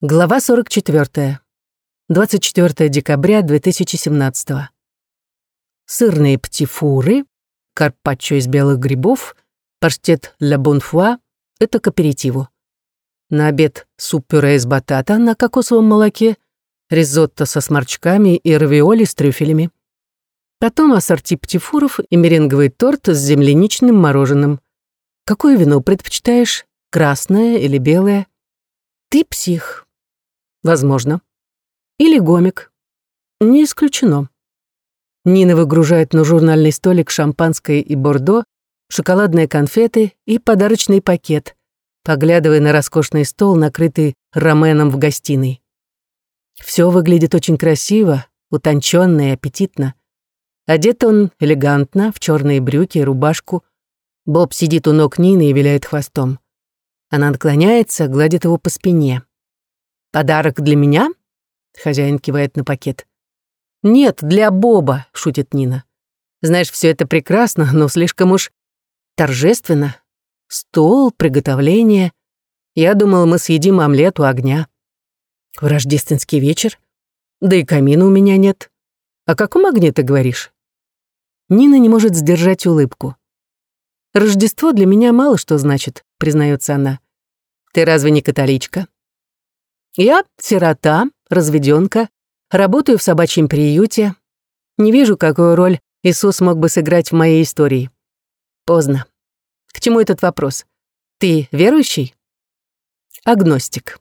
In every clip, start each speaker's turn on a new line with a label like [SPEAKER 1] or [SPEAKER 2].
[SPEAKER 1] Глава 44. 24 декабря 2017. Сырные птифуры, карпаччо из белых грибов, паштет ля бонфуа — это к аперитиву. На обед суп-пюре из батата на кокосовом молоке, ризотто со сморчками и равиоли с трюфелями. Потом ассорти птифуров и меренговый торт с земляничным мороженым. Какое вино предпочитаешь, красное или белое? Ты псих, Возможно. Или гомик. Не исключено. Нина выгружает на журнальный столик шампанское и бордо, шоколадные конфеты и подарочный пакет, поглядывая на роскошный стол, накрытый раменом в гостиной. Все выглядит очень красиво, утонченно и аппетитно. Одет он элегантно, в черные брюки и рубашку. Боб сидит у ног Нины и виляет хвостом. Она наклоняется, гладит его по спине. «Подарок для меня?» Хозяин кивает на пакет. «Нет, для Боба», — шутит Нина. «Знаешь, все это прекрасно, но слишком уж торжественно. Стол, приготовление. Я думал, мы съедим омлет у огня. В рождественский вечер? Да и камина у меня нет. О каком огне ты говоришь?» Нина не может сдержать улыбку. «Рождество для меня мало что значит», — признается она. «Ты разве не католичка?» Я сирота, разведенка, работаю в собачьем приюте. Не вижу, какую роль Иисус мог бы сыграть в моей истории. Поздно. К чему этот вопрос? Ты верующий? Агностик.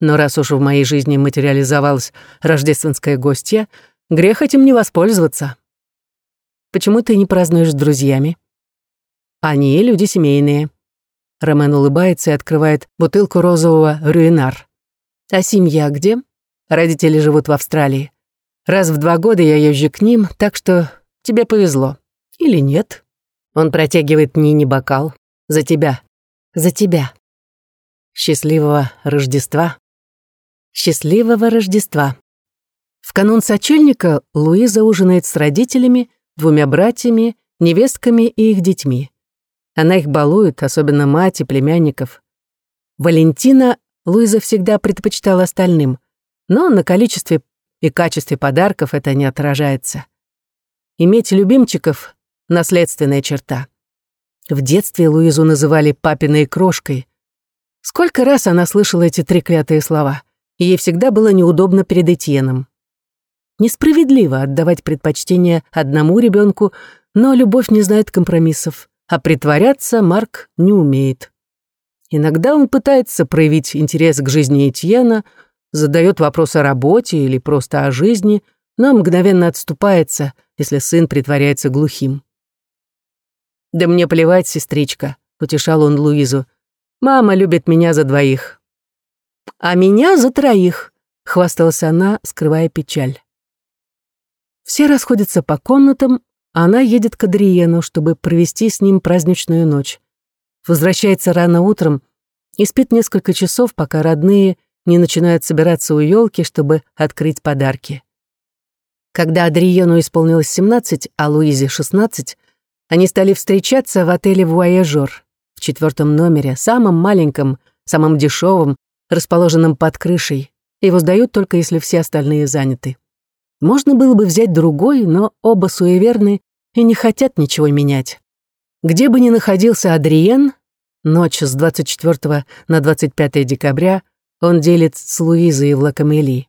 [SPEAKER 1] Но раз уж в моей жизни материализовалась рождественская гостья, грех этим не воспользоваться. Почему ты не празднуешь с друзьями? Они люди семейные. Ромен улыбается и открывает бутылку розового рюинар. А семья где? Родители живут в Австралии. Раз в два года я езжу к ним, так что тебе повезло. Или нет? Он протягивает Нине бокал. За тебя. За тебя. Счастливого Рождества. Счастливого Рождества. В канун сочельника Луиза ужинает с родителями, двумя братьями, невестками и их детьми. Она их балует, особенно мать и племянников. Валентина Луиза всегда предпочитала остальным, но на количестве и качестве подарков это не отражается. Иметь любимчиков — наследственная черта. В детстве Луизу называли папиной крошкой. Сколько раз она слышала эти треклятые слова, и ей всегда было неудобно перед Этьеном. Несправедливо отдавать предпочтение одному ребенку, но любовь не знает компромиссов, а притворяться Марк не умеет. Иногда он пытается проявить интерес к жизни Этьена, задает вопрос о работе или просто о жизни, но мгновенно отступается, если сын притворяется глухим. «Да мне плевать, сестричка», — утешал он Луизу. «Мама любит меня за двоих». «А меня за троих», — хвасталась она, скрывая печаль. Все расходятся по комнатам, а она едет к Адриену, чтобы провести с ним праздничную ночь возвращается рано утром и спит несколько часов, пока родные не начинают собираться у елки, чтобы открыть подарки. Когда Адриену исполнилось 17, а Луизе 16, они стали встречаться в отеле «Вуаяжор» в четвертом номере, самом маленьком, самом дешевом, расположенном под крышей. Его сдают только если все остальные заняты. Можно было бы взять другой, но оба суеверны и не хотят ничего менять. Где бы ни находился Адриен, ночь с 24 на 25 декабря он делит с Луизой в Лакамели.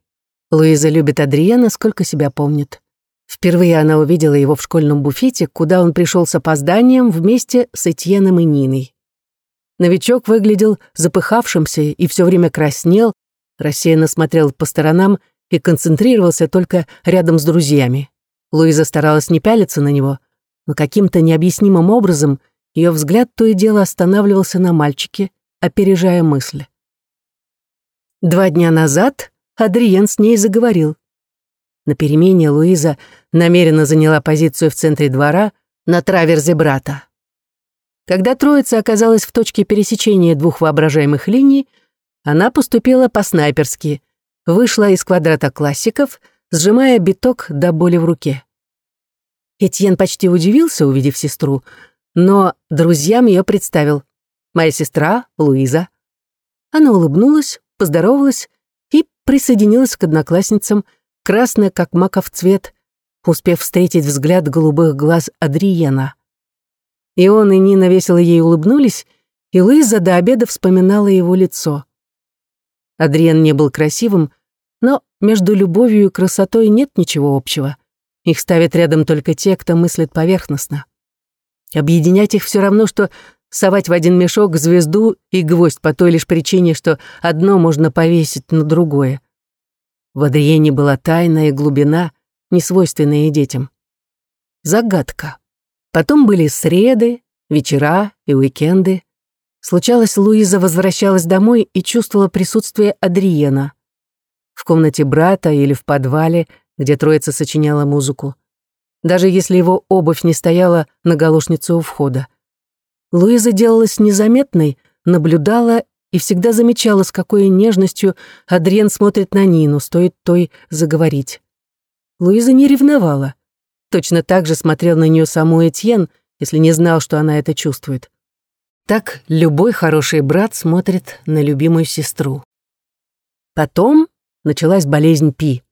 [SPEAKER 1] Луиза любит Адриена, сколько себя помнит. Впервые она увидела его в школьном буфете, куда он пришел с опозданием вместе с Этьеном и Ниной. Новичок выглядел запыхавшимся и все время краснел, рассеянно смотрел по сторонам и концентрировался только рядом с друзьями. Луиза старалась не пялиться на него, но каким-то необъяснимым образом ее взгляд то и дело останавливался на мальчике, опережая мысль. Два дня назад Адриен с ней заговорил. На перемене Луиза намеренно заняла позицию в центре двора на траверзе брата. Когда троица оказалась в точке пересечения двух воображаемых линий, она поступила по-снайперски, вышла из квадрата классиков, сжимая биток до боли в руке. Этьен почти удивился, увидев сестру, но друзьям ее представил. «Моя сестра, Луиза». Она улыбнулась, поздоровалась присоединилась к одноклассницам, красная, как маков цвет, успев встретить взгляд голубых глаз Адриена. И он, и Нина весело ей улыбнулись, и Луиза до обеда вспоминала его лицо. Адриен не был красивым, но между любовью и красотой нет ничего общего. Их ставят рядом только те, кто мыслит поверхностно. Объединять их все равно, что совать в один мешок звезду и гвоздь по той лишь причине, что одно можно повесить на другое. В Адриене была тайна и глубина, несвойственные детям. Загадка. Потом были среды, вечера и уикенды. Случалось, Луиза возвращалась домой и чувствовала присутствие Адриена. В комнате брата или в подвале, где троица сочиняла музыку. Даже если его обувь не стояла на галошнице у входа. Луиза делалась незаметной, наблюдала и всегда замечала, с какой нежностью Адриен смотрит на Нину, стоит той заговорить. Луиза не ревновала. Точно так же смотрел на нее саму Этьен, если не знал, что она это чувствует. Так любой хороший брат смотрит на любимую сестру. Потом началась болезнь Пи.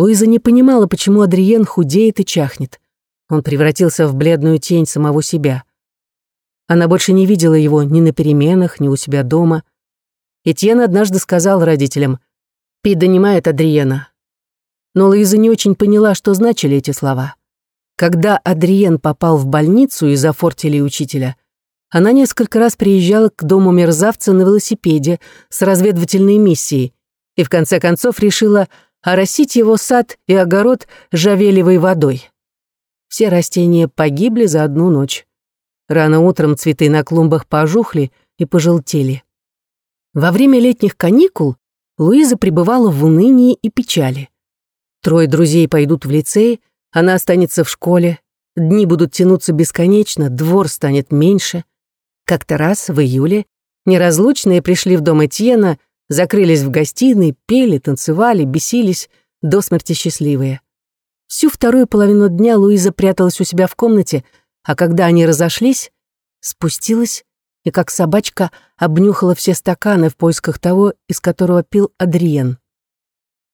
[SPEAKER 1] Луиза не понимала, почему Адриен худеет и чахнет. Он превратился в бледную тень самого себя. Она больше не видела его ни на переменах, ни у себя дома. Этьен однажды сказал родителям, «Пи донимает Адриена, но Луиза не очень поняла, что значили эти слова. Когда Адриен попал в больницу из-за фортили учителя, она несколько раз приезжала к дому мерзавца на велосипеде с разведывательной миссией и в конце концов решила оросить его сад и огород жавелевой водой. Все растения погибли за одну ночь. Рано утром цветы на клумбах пожухли и пожелтели. Во время летних каникул Луиза пребывала в унынии и печали. Трое друзей пойдут в лицей, она останется в школе, дни будут тянуться бесконечно, двор станет меньше. Как-то раз, в июле, неразлучные пришли в дом Этьена, закрылись в гостиной, пели, танцевали, бесились, до смерти счастливые. Всю вторую половину дня Луиза пряталась у себя в комнате, а когда они разошлись, спустилась и, как собачка, обнюхала все стаканы в поисках того, из которого пил Адриен.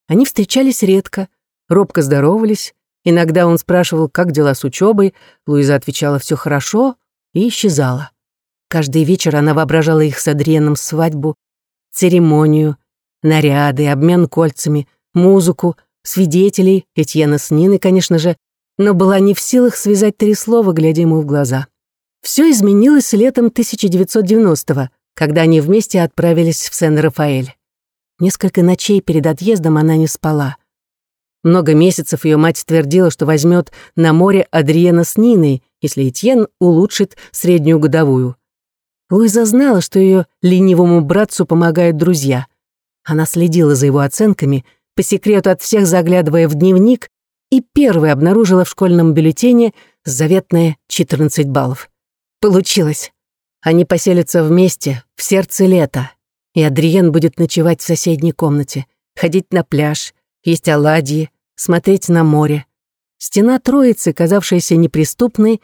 [SPEAKER 1] Они встречались редко, робко здоровались. Иногда он спрашивал, как дела с учебой, Луиза отвечала «все хорошо» и исчезала. Каждый вечер она воображала их с Адриеном свадьбу, церемонию, наряды, обмен кольцами, музыку, свидетелей, Этьена с Ниной, конечно же, но была не в силах связать три слова, глядя ему в глаза. Все изменилось летом 1990-го, когда они вместе отправились в Сен-Рафаэль. Несколько ночей перед отъездом она не спала. Много месяцев ее мать твердила, что возьмет на море Адриена с Ниной, если Этьен улучшит среднюю годовую. Луиза знала, что ее ленивому братцу помогают друзья. Она следила за его оценками, по секрету от всех заглядывая в дневник, и первой обнаружила в школьном бюллетене заветные 14 баллов. Получилось. Они поселятся вместе, в сердце лета, и Адриен будет ночевать в соседней комнате, ходить на пляж, есть оладьи, смотреть на море. Стена Троицы, казавшаяся неприступной,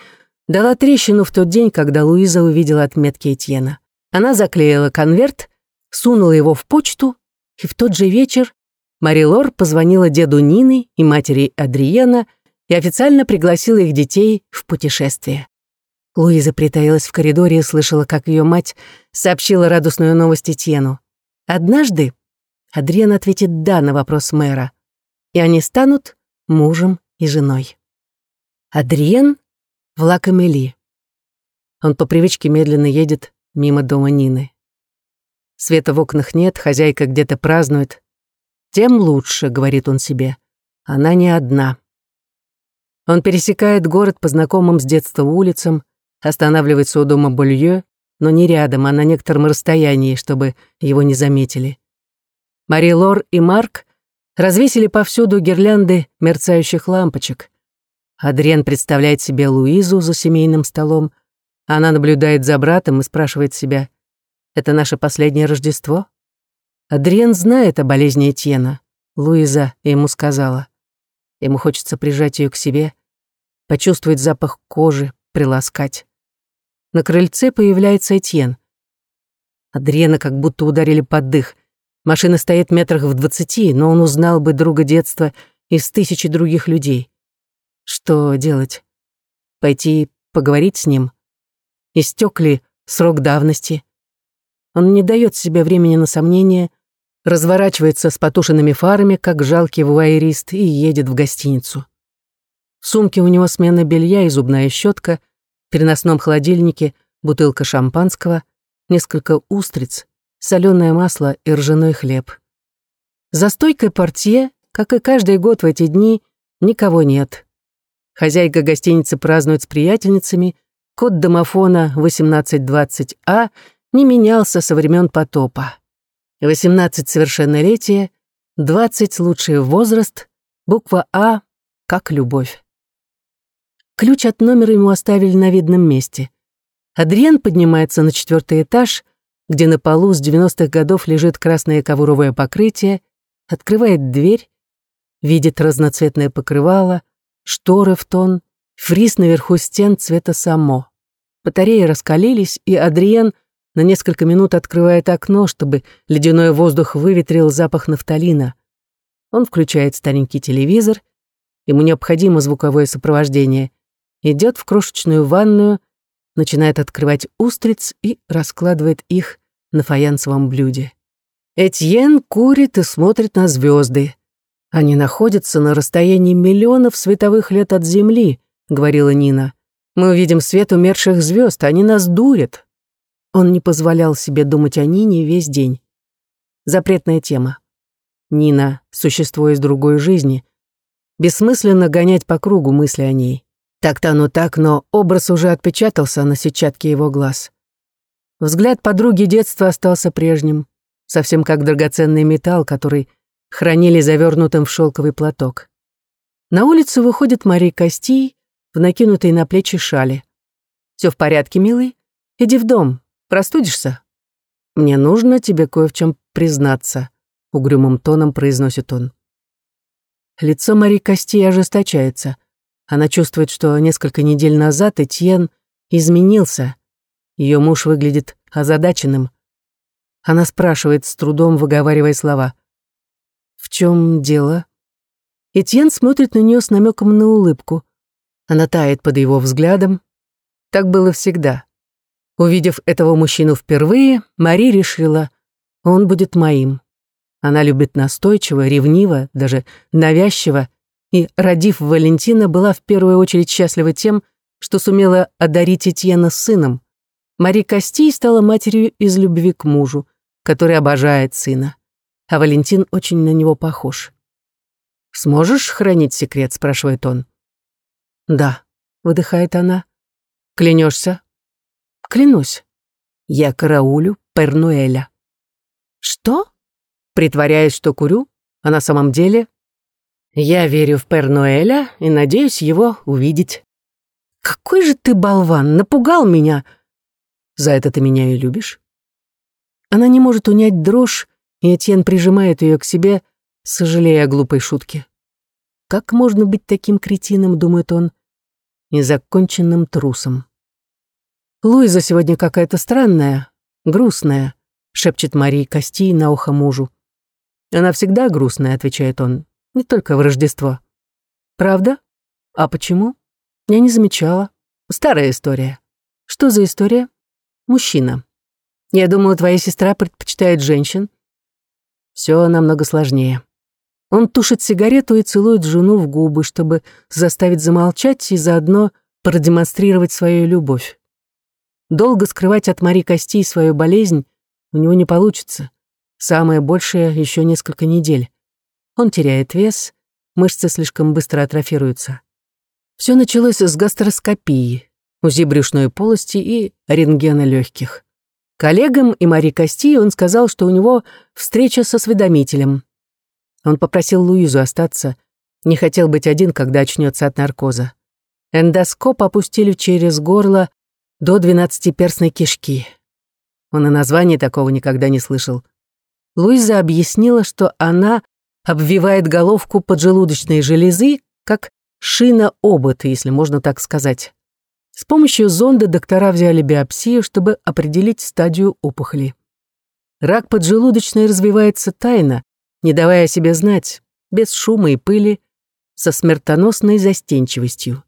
[SPEAKER 1] дала трещину в тот день, когда Луиза увидела отметки Этьена. Она заклеила конверт, сунула его в почту, и в тот же вечер Мари Лор позвонила деду Нины и матери Адриена и официально пригласила их детей в путешествие. Луиза притаилась в коридоре и слышала, как ее мать сообщила радостную новость Этьену. Однажды Адриен ответит «да» на вопрос мэра и они станут мужем и женой. Адриен в Лакамели. Он по привычке медленно едет мимо дома Нины. Света в окнах нет, хозяйка где-то празднует. Тем лучше, говорит он себе. Она не одна. Он пересекает город по знакомым с детства улицам, останавливается у дома Болье, но не рядом, а на некотором расстоянии, чтобы его не заметили. Мари Лор и Марк развесили повсюду гирлянды мерцающих лампочек. Адриен представляет себе Луизу за семейным столом. Она наблюдает за братом и спрашивает себя, «Это наше последнее Рождество?» Адриен знает о болезни Этьена. Луиза ему сказала. Ему хочется прижать ее к себе, почувствовать запах кожи, приласкать. На крыльце появляется Этьен. Адриена как будто ударили под дых. Машина стоит метрах в двадцати, но он узнал бы друга детства из тысячи других людей. Что делать? Пойти поговорить с ним? Истек ли срок давности? Он не дает себе времени на сомнения, разворачивается с потушенными фарами, как жалкий вуайерист, и едет в гостиницу. В сумке у него смена белья и зубная щетка, в переносном холодильнике бутылка шампанского, несколько устриц, соленое масло и ржаной хлеб. За стойкой портье, как и каждый год в эти дни, никого нет. Хозяйка гостиницы празднует с приятельницами, код домофона 1820А не менялся со времен потопа. 18 совершеннолетие, 20 лучший возраст, буква А как любовь. Ключ от номера ему оставили на видном месте. Адриен поднимается на четвертый этаж, где на полу с 90-х годов лежит красное ковровое покрытие, открывает дверь, видит разноцветное покрывало, шторы в тон, фриз наверху стен цвета само. Батареи раскалились, и Адриен на несколько минут открывает окно, чтобы ледяной воздух выветрил запах нафталина. Он включает старенький телевизор, ему необходимо звуковое сопровождение, идет в крошечную ванную, начинает открывать устриц и раскладывает их на фаянсовом блюде. Этьен курит и смотрит на звезды. Они находятся на расстоянии миллионов световых лет от Земли, говорила Нина. Мы увидим свет умерших звезд, они нас дурят. Он не позволял себе думать о Нине весь день. Запретная тема. Нина — существо из другой жизни. Бессмысленно гонять по кругу мысли о ней. Так-то оно так, но образ уже отпечатался на сетчатке его глаз. Взгляд подруги детства остался прежним, совсем как драгоценный металл, который хранили завернутым в шелковый платок. На улицу выходит Мария Костей в накинутой на плечи шали. «Все в порядке, милый? Иди в дом, Простудишься? Мне нужно тебе кое в чем признаться, угрюмым тоном произносит он. Лицо Мари Кости ожесточается. Она чувствует, что несколько недель назад Этьен изменился. Ее муж выглядит озадаченным. Она спрашивает, с трудом выговаривая слова. «В чем дело?» Этьен смотрит на нее с намеком на улыбку. Она тает под его взглядом. Так было всегда. Увидев этого мужчину впервые, Мари решила, он будет моим. Она любит настойчиво, ревниво, даже навязчиво, и, родив Валентина, была в первую очередь счастлива тем, что сумела одарить Этьена сыном. Мари Костей стала матерью из любви к мужу, который обожает сына. А Валентин очень на него похож. «Сможешь хранить секрет?» — спрашивает он. «Да», — выдыхает она. «Клянешься?» Клянусь. Я караулю Пернуэля. Что? Притворяясь, что курю, а на самом деле... Я верю в Пернуэля и надеюсь его увидеть. Какой же ты болван, напугал меня. За это ты меня и любишь? Она не может унять дрожь, и Этьен прижимает ее к себе, сожалея о глупой шутке. Как можно быть таким кретином, думает он, незаконченным трусом? «Луиза сегодня какая-то странная, грустная», — шепчет Марии Кости на ухо мужу. «Она всегда грустная», — отвечает он, — «не только в Рождество». «Правда? А почему?» «Я не замечала. Старая история». «Что за история?» «Мужчина. Я думала, твоя сестра предпочитает женщин». Все намного сложнее. Он тушит сигарету и целует жену в губы, чтобы заставить замолчать и заодно продемонстрировать свою любовь. Долго скрывать от Мари Костей свою болезнь у него не получится. Самое большее еще несколько недель. Он теряет вес, мышцы слишком быстро атрофируются. Все началось с гастроскопии, УЗИ брюшной полости и рентгена легких. Коллегам и Мари Кости он сказал, что у него встреча со осведомителем. Он попросил Луизу остаться, не хотел быть один, когда очнется от наркоза. Эндоскоп опустили через горло до двенадцатиперстной кишки. Он и названия такого никогда не слышал. Луиза объяснила, что она обвивает головку поджелудочной железы, как шина обота, если можно так сказать. С помощью зонда доктора взяли биопсию, чтобы определить стадию опухоли. Рак поджелудочной развивается тайно, не давая о себе знать, без шума и пыли, со смертоносной застенчивостью.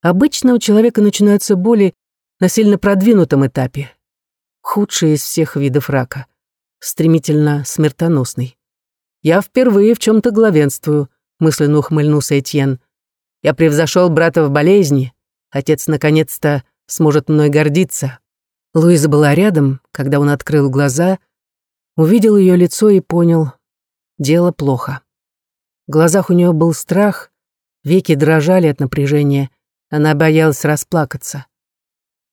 [SPEAKER 1] Обычно у человека начинаются боли на сильно продвинутом этапе. Худший из всех видов рака. Стремительно смертоносный. «Я впервые в чем-то главенствую», — мысленно ухмыльнулся Этьен. «Я превзошел брата в болезни. Отец наконец-то сможет мной гордиться». Луиза была рядом, когда он открыл глаза, увидел ее лицо и понял — дело плохо. В глазах у нее был страх, веки дрожали от напряжения, она боялась расплакаться.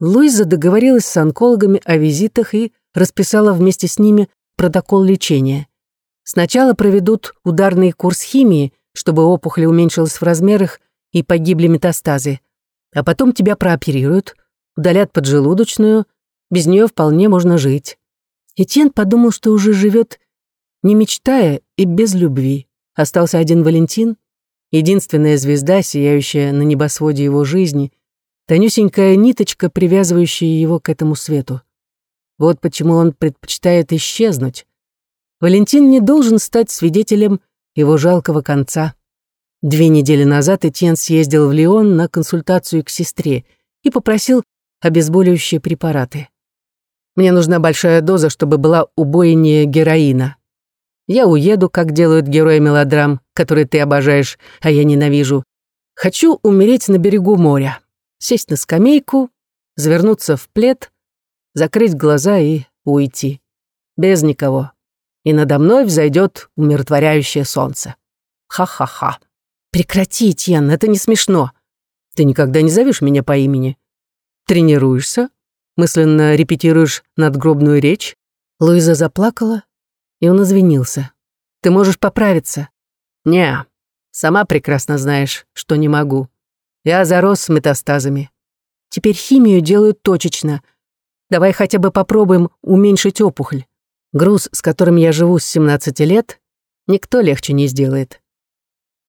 [SPEAKER 1] Луиза договорилась с онкологами о визитах и расписала вместе с ними протокол лечения. Сначала проведут ударный курс химии, чтобы опухоль уменьшилась в размерах и погибли метастазы. А потом тебя прооперируют, удалят поджелудочную, без нее вполне можно жить. Этьен подумал, что уже живет, не мечтая и без любви. Остался один Валентин, единственная звезда, сияющая на небосводе его жизни — тонюсенькая ниточка, привязывающая его к этому свету. Вот почему он предпочитает исчезнуть. Валентин не должен стать свидетелем его жалкого конца. Две недели назад Этьен съездил в Лион на консультацию к сестре и попросил обезболивающие препараты. «Мне нужна большая доза, чтобы была убойнее героина. Я уеду, как делают герои мелодрам, которые ты обожаешь, а я ненавижу. Хочу умереть на берегу моря» сесть на скамейку, завернуться в плед, закрыть глаза и уйти. Без никого. И надо мной взойдет умиротворяющее солнце. Ха-ха-ха. Прекрати, Тьен, это не смешно. Ты никогда не зовешь меня по имени. Тренируешься? Мысленно репетируешь надгробную речь? Луиза заплакала, и он извинился. Ты можешь поправиться. Не, сама прекрасно знаешь, что не могу. Я зарос с метастазами. Теперь химию делают точечно. Давай хотя бы попробуем уменьшить опухоль. Груз, с которым я живу с 17 лет, никто легче не сделает.